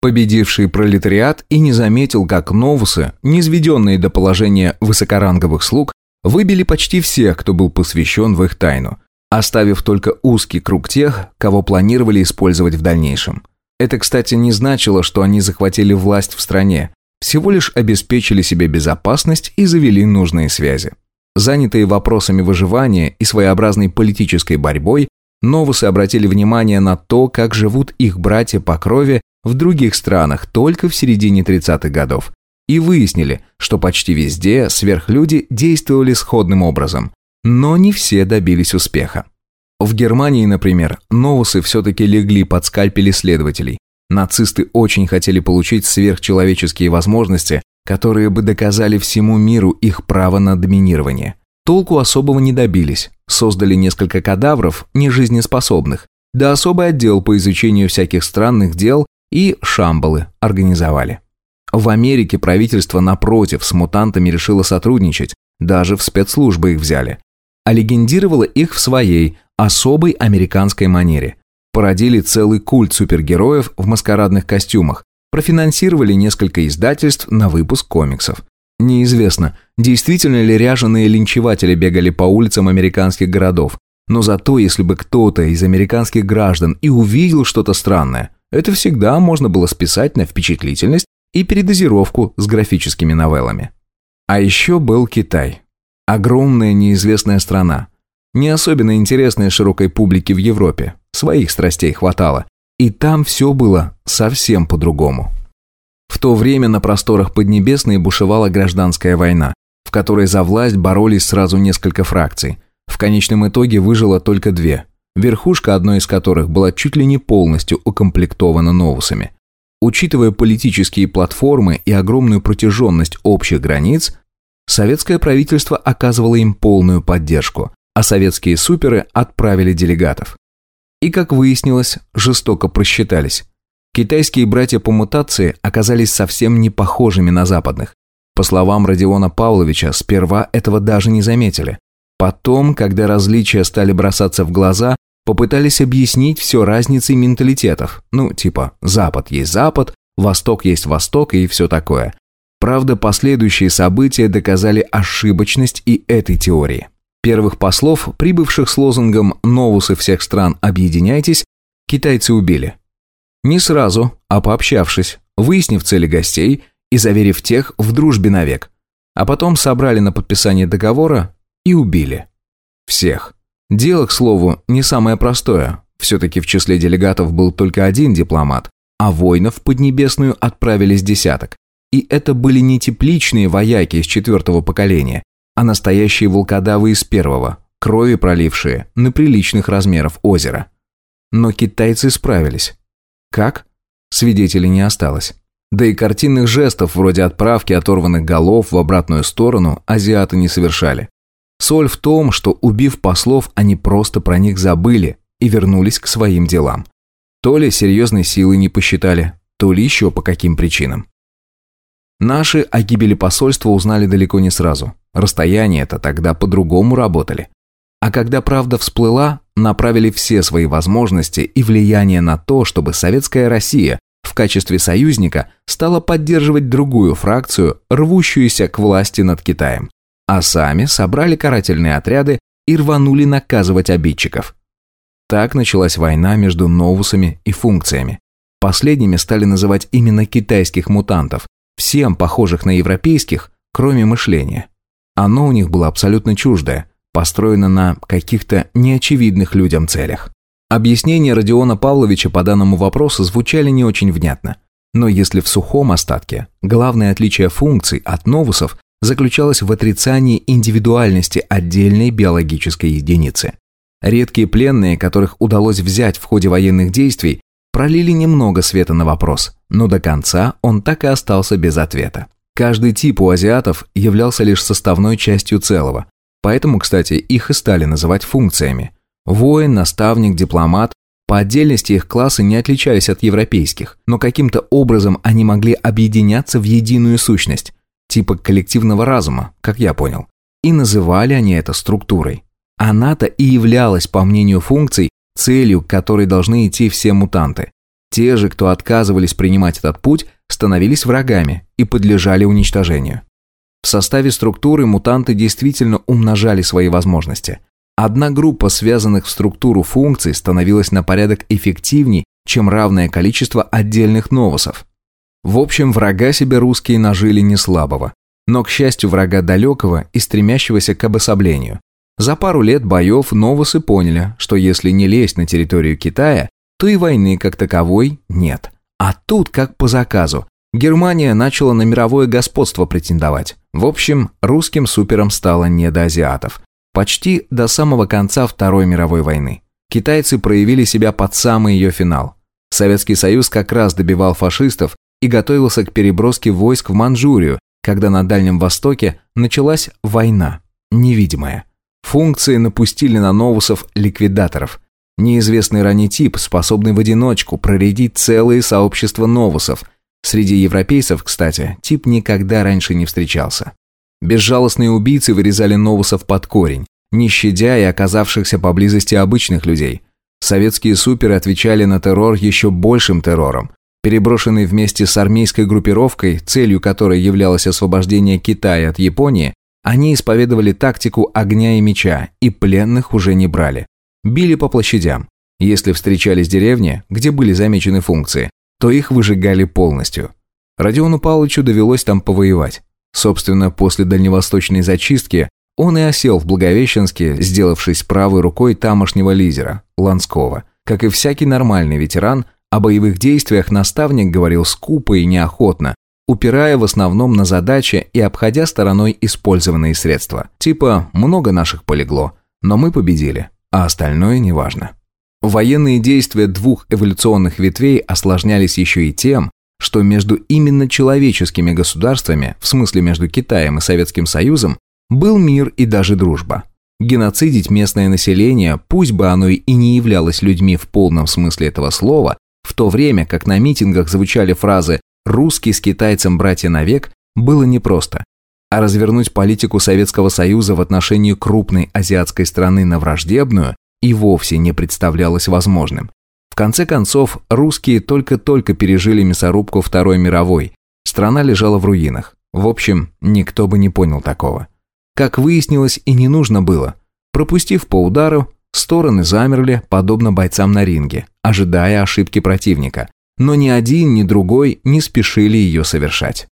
Победивший пролетариат и не заметил, как новусы, низведенные до положения высокоранговых слуг, выбили почти всех, кто был посвящен в их тайну, оставив только узкий круг тех, кого планировали использовать в дальнейшем. Это, кстати, не значило, что они захватили власть в стране, всего лишь обеспечили себе безопасность и завели нужные связи. Занятые вопросами выживания и своеобразной политической борьбой, новусы обратили внимание на то, как живут их братья по крови в других странах только в середине 30-х годов, и выяснили, что почти везде сверхлюди действовали сходным образом, но не все добились успеха. В Германии, например, новусы все-таки легли под скальпели следователей. Нацисты очень хотели получить сверхчеловеческие возможности, которые бы доказали всему миру их право на доминирование. Толку особого не добились, создали несколько кадавров, нежизнеспособных, да особый отдел по изучению всяких странных дел и шамбалы организовали. В Америке правительство, напротив, с мутантами решило сотрудничать, даже в спецслужбы их взяли. А легендировало их в своей, особой американской манере. Породили целый культ супергероев в маскарадных костюмах, профинансировали несколько издательств на выпуск комиксов. Неизвестно, действительно ли ряженые линчеватели бегали по улицам американских городов, но зато если бы кто-то из американских граждан и увидел что-то странное, это всегда можно было списать на впечатлительность и передозировку с графическими новеллами. А еще был Китай. Огромная неизвестная страна, не особенно интересная широкой публике в Европе. Своих страстей хватало. И там все было совсем по-другому. В то время на просторах Поднебесной бушевала гражданская война, в которой за власть боролись сразу несколько фракций. В конечном итоге выжило только две, верхушка одной из которых была чуть ли не полностью укомплектована новусами. Учитывая политические платформы и огромную протяженность общих границ, советское правительство оказывало им полную поддержку, а советские суперы отправили делегатов. И, как выяснилось, жестоко просчитались. Китайские братья по мутации оказались совсем не похожими на западных. По словам Родиона Павловича, сперва этого даже не заметили. Потом, когда различия стали бросаться в глаза, попытались объяснить все разницей менталитетов. Ну, типа, Запад есть Запад, Восток есть Восток и все такое. Правда, последующие события доказали ошибочность и этой теории. Первых послов, прибывших с лозунгом «Новусы всех стран, объединяйтесь», китайцы убили. Не сразу, а пообщавшись, выяснив цели гостей и заверив тех в дружбе навек. А потом собрали на подписание договора и убили. Всех. Дело, к слову, не самое простое. Все-таки в числе делегатов был только один дипломат, а воинов в Поднебесную отправились десяток. И это были не тепличные вояки из четвертого поколения, а настоящие волкодавы из первого, крови пролившие на приличных размеров озера. Но китайцы справились. Как? Свидетелей не осталось. Да и картинных жестов, вроде отправки оторванных голов в обратную сторону, азиаты не совершали. Соль в том, что, убив послов, они просто про них забыли и вернулись к своим делам. То ли серьезной силы не посчитали, то ли еще по каким причинам. Наши о гибели посольства узнали далеко не сразу. Расстояние-то тогда по-другому работали. А когда правда всплыла, направили все свои возможности и влияние на то, чтобы советская Россия в качестве союзника стала поддерживать другую фракцию, рвущуюся к власти над Китаем. А сами собрали карательные отряды и рванули наказывать обидчиков. Так началась война между новусами и функциями. Последними стали называть именно китайских мутантов, всем похожих на европейских, кроме мышления. Оно у них было абсолютно чуждое, построено на каких-то неочевидных людям целях. Объяснения Родиона Павловича по данному вопросу звучали не очень внятно. Но если в сухом остатке главное отличие функций от новусов заключалось в отрицании индивидуальности отдельной биологической единицы. Редкие пленные, которых удалось взять в ходе военных действий, пролили немного света на вопрос, но до конца он так и остался без ответа. Каждый тип у азиатов являлся лишь составной частью целого, поэтому, кстати, их и стали называть функциями. Воин, наставник, дипломат по отдельности их классы не отличались от европейских, но каким-то образом они могли объединяться в единую сущность, типа коллективного разума, как я понял. И называли они это структурой. Она-то и являлась, по мнению функций, целью, к которой должны идти все мутанты. Те же, кто отказывались принимать этот путь, становились врагами и подлежали уничтожению. В составе структуры мутанты действительно умножали свои возможности. Одна группа связанных в структуру функций становилась на порядок эффективней, чем равное количество отдельных новосов. В общем, врага себе русские нажили не слабого, но, к счастью, врага далекого и стремящегося к обособлению. За пару лет боев новосы поняли, что если не лезть на территорию Китая, то и войны как таковой нет. А тут как по заказу. Германия начала на мировое господство претендовать. В общем, русским супером стало не до азиатов. Почти до самого конца Второй мировой войны. Китайцы проявили себя под самый ее финал. Советский Союз как раз добивал фашистов и готовился к переброске войск в Манчжурию, когда на Дальнем Востоке началась война, невидимая. Функции напустили на новусов ликвидаторов. Неизвестный ранний тип, способный в одиночку проредить целые сообщества новусов. Среди европейцев, кстати, тип никогда раньше не встречался. Безжалостные убийцы вырезали новусов под корень, не щадя и оказавшихся поблизости обычных людей. Советские суперы отвечали на террор еще большим террором. Переброшенный вместе с армейской группировкой, целью которой являлось освобождение Китая от Японии, они исповедовали тактику огня и меча, и пленных уже не брали. Били по площадям. Если встречались деревни, где были замечены функции, то их выжигали полностью. Родиону Павловичу довелось там повоевать. Собственно, после дальневосточной зачистки он и осел в Благовещенске, сделавшись правой рукой тамошнего лидера, Ланского. Как и всякий нормальный ветеран, о боевых действиях наставник говорил скупо и неохотно, упирая в основном на задачи и обходя стороной использованные средства. Типа «много наших полегло, но мы победили, а остальное неважно». Военные действия двух эволюционных ветвей осложнялись еще и тем, что между именно человеческими государствами, в смысле между Китаем и Советским Союзом, был мир и даже дружба. Геноцидить местное население, пусть бы оно и не являлось людьми в полном смысле этого слова, в то время как на митингах звучали фразы «русский с китайцем братья навек», было непросто. А развернуть политику Советского Союза в отношении крупной азиатской страны на враждебную и вовсе не представлялось возможным. В конце концов, русские только-только пережили мясорубку Второй мировой. Страна лежала в руинах. В общем, никто бы не понял такого. Как выяснилось, и не нужно было. Пропустив по удару, Стороны замерли, подобно бойцам на ринге, ожидая ошибки противника. Но ни один, ни другой не спешили ее совершать.